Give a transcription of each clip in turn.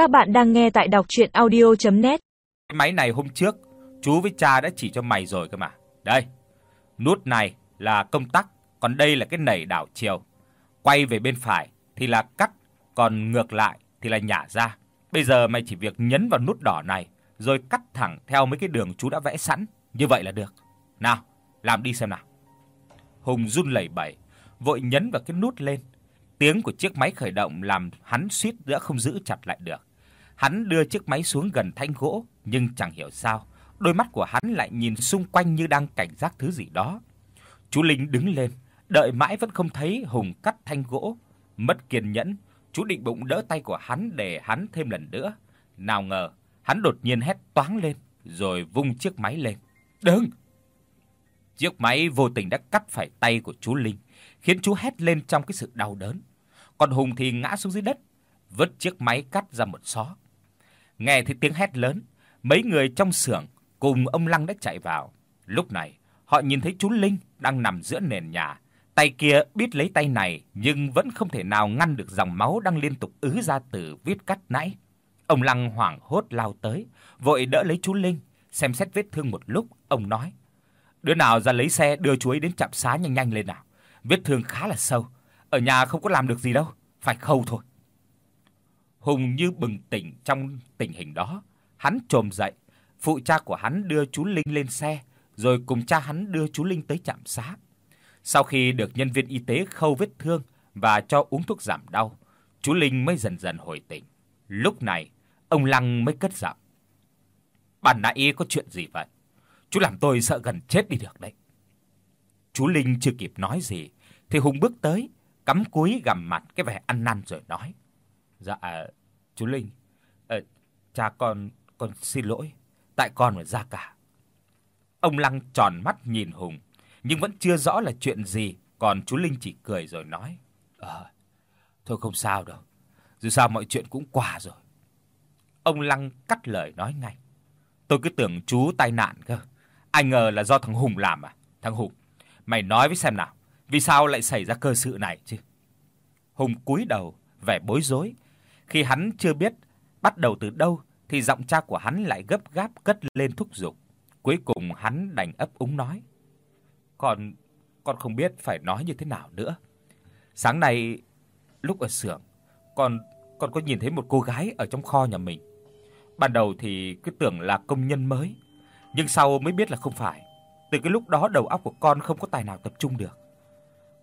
Các bạn đang nghe tại đọc audio net Cái máy này hôm trước chú với cha đã chỉ cho mày rồi cơ mà. Đây. Nút này là công tắc, còn đây là cái nảy đảo chiều. Quay về bên phải thì là cắt, còn ngược lại thì là nhả ra. Bây giờ mày chỉ việc nhấn vào nút đỏ này rồi cắt thẳng theo mấy cái đường chú đã vẽ sẵn, như vậy là được. Nào, làm đi xem nào. Hùng run lẩy bẩy, vội nhấn vào cái nút lên. Tiếng của chiếc máy khởi động làm hắn suýt nữa không giữ chặt lại được. Hắn đưa chiếc máy xuống gần thanh gỗ, nhưng chẳng hiểu sao, đôi mắt của hắn lại nhìn xung quanh như đang cảnh giác thứ gì đó. Chú Linh đứng lên, đợi mãi vẫn không thấy Hùng cắt thanh gỗ, mất kiên nhẫn, chú định bụng đỡ tay của hắn để hắn thêm lần nữa. Nào ngờ, hắn đột nhiên hét toáng lên, rồi vung chiếc máy lên. "Đừng!" Chiếc máy vô tình đã cắt phải tay của chú Linh, khiến chú hét lên trong cái sự đau đớn. Còn Hùng thì ngã xuống dưới đất, vứt chiếc máy cắt ra một xó. Nghe thấy tiếng hét lớn, mấy người trong xưởng cùng ông Lăng đã chạy vào. Lúc này, họ nhìn thấy chú Linh đang nằm giữa nền nhà, tay kia bít lấy tay này nhưng vẫn không thể nào ngăn được dòng máu đang liên tục ứ ra từ vết cắt nãy. Ông Lăng hoảng hốt lao tới, vội đỡ lấy chú Linh, xem xét vết thương một lúc, ông nói: "Đứa nào ra lấy xe đưa chú ấy đến trạm xá nhanh nhanh lên nào. Vết thương khá là sâu, ở nhà không có làm được gì đâu, phải khâu thôi." Hùng như bừng tỉnh trong tình hình đó, hắn trồm dậy, phụ cha của hắn đưa chú Linh lên xe, rồi cùng cha hắn đưa chú Linh tới trạm xá. Sau khi được nhân viên y tế khâu vết thương và cho uống thuốc giảm đau, chú Linh mới dần dần hồi tỉnh. Lúc này, ông Lăng mới cất giọng. "Bản nãy có chuyện gì vậy? Chú làm tôi sợ gần chết đi được đấy." Chú Linh chưa kịp nói gì thì Hùng bước tới, cắm cúi gằm mặt cái vẻ ăn năn rồi nói: "Dạ, chú Linh, ờ cha con con xin lỗi, tại con mà ra cả." Ông Lăng tròn mắt nhìn Hùng, nhưng vẫn chưa rõ là chuyện gì, còn chú Linh chỉ cười rồi nói: "Ờ, thôi không sao đâu, dù sao mọi chuyện cũng qua rồi." Ông Lăng cắt lời nói ngay: "Tôi cứ tưởng chú tai nạn cơ, ai ngờ là do thằng Hùng làm à? Thằng Hùng, mày nói với xem nào, vì sao lại xảy ra cơ sự này chứ?" Hùng cúi đầu, vẻ bối rối, khi hắn chưa biết bắt đầu từ đâu thì giọng cha của hắn lại gấp gáp cất lên thúc giục. Cuối cùng hắn đành ấp úng nói: "Con con không biết phải nói như thế nào nữa. Sáng nay lúc ở xưởng, con con có nhìn thấy một cô gái ở trong kho nhà mình. Ban đầu thì cứ tưởng là công nhân mới, nhưng sau mới biết là không phải. Từ cái lúc đó đầu óc của con không có tài nào tập trung được.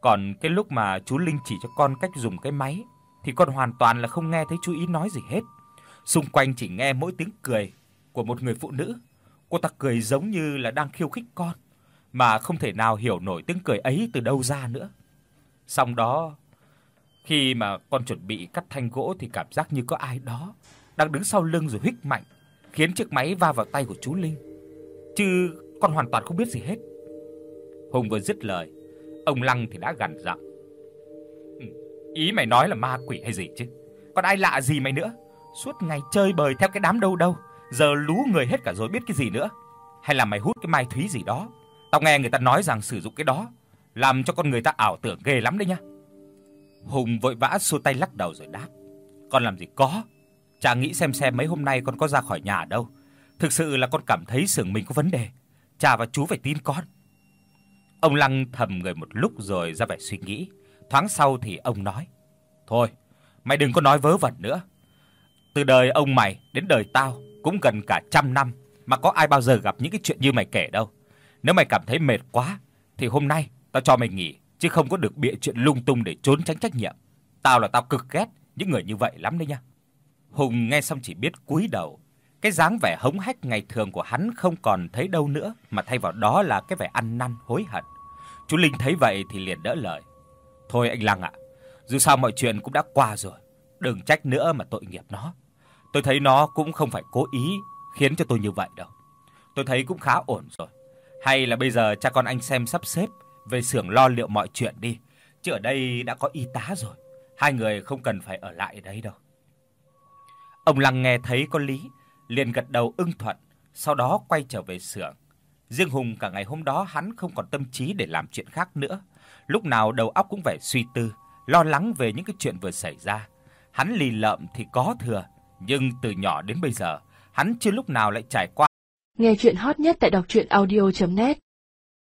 Còn cái lúc mà chú Linh chỉ cho con cách dùng cái máy thì con hoàn toàn là không nghe thấy chú ý nói gì hết. Xung quanh chỉ nghe mỗi tiếng cười của một người phụ nữ. Cô ta cười giống như là đang khiêu khích con, mà không thể nào hiểu nổi tiếng cười ấy từ đâu ra nữa. Xong đó, khi mà con chuẩn bị cắt thanh gỗ thì cảm giác như có ai đó đang đứng sau lưng rồi hích mạnh, khiến chiếc máy va vào tay của chú Linh. Chứ con hoàn toàn không biết gì hết. Hùng vừa dứt lời, ông Lăng thì đã gằn giọng. Ý mày nói là ma quỷ hay gì chứ? Còn ai lạ gì mày nữa? Suốt ngày chơi bời theo cái đám đâu đâu, giờ lú người hết cả rồi biết cái gì nữa? Hay là mày hút cái mai thúy gì đó? Tao nghe người ta nói rằng sử dụng cái đó làm cho con người ta ảo tưởng ghê lắm đấy nhá." Hùng vội vã xua tay lắc đầu rồi đáp: "Con làm gì có, cha nghĩ xem xem mấy hôm nay con có ra khỏi nhà đâu. Thực sự là con cảm thấy xưởng mình có vấn đề. Cha và chú phải tin con." Ông Lăng thầm người một lúc rồi ra vẻ suy nghĩ, thoáng sau thì ông nói: "Thôi, mày đừng có nói vớ vẩn nữa. Từ đời ông mày đến đời tao cũng gần cả trăm năm mà có ai bao giờ gặp những cái chuyện như mày kể đâu. Nếu mày cảm thấy mệt quá thì hôm nay tao cho mày nghỉ, chứ không có được bịa chuyện lung tung để trốn tránh trách nhiệm. Tao là tao cực ghét những người như vậy lắm đấy nha." Hùng nghe xong chỉ biết cúi đầu. Cái dáng vẻ hống hách ngày thường của hắn không còn thấy đâu nữa, mà thay vào đó là cái vẻ ăn năn hối hận. Chú Linh thấy vậy thì liền đỡ lời. "Thôi anh Lăng ạ, dù sao mọi chuyện cũng đã qua rồi, đừng trách nữa mà tội nghiệp nó. Tôi thấy nó cũng không phải cố ý khiến cho tôi như vậy đâu. Tôi thấy cũng khá ổn rồi. Hay là bây giờ cha con anh xem sắp xếp về xưởng lo liệu mọi chuyện đi, chứ ở đây đã có y tá rồi, hai người không cần phải ở lại ở đấy đâu." Ông Lăng nghe thấy có lý, liền gật đầu ưng thuận, sau đó quay trở về xưởng. Riêng Hùng cả ngày hôm đó hắn không còn tâm trí để làm chuyện khác nữa, lúc nào đầu óc cũng vẻ suy tư, lo lắng về những cái chuyện vừa xảy ra. Hắn lì lợm thì có thừa, nhưng từ nhỏ đến bây giờ, hắn chưa lúc nào lại trải qua. Nghe truyện hot nhất tại doctruyenaudio.net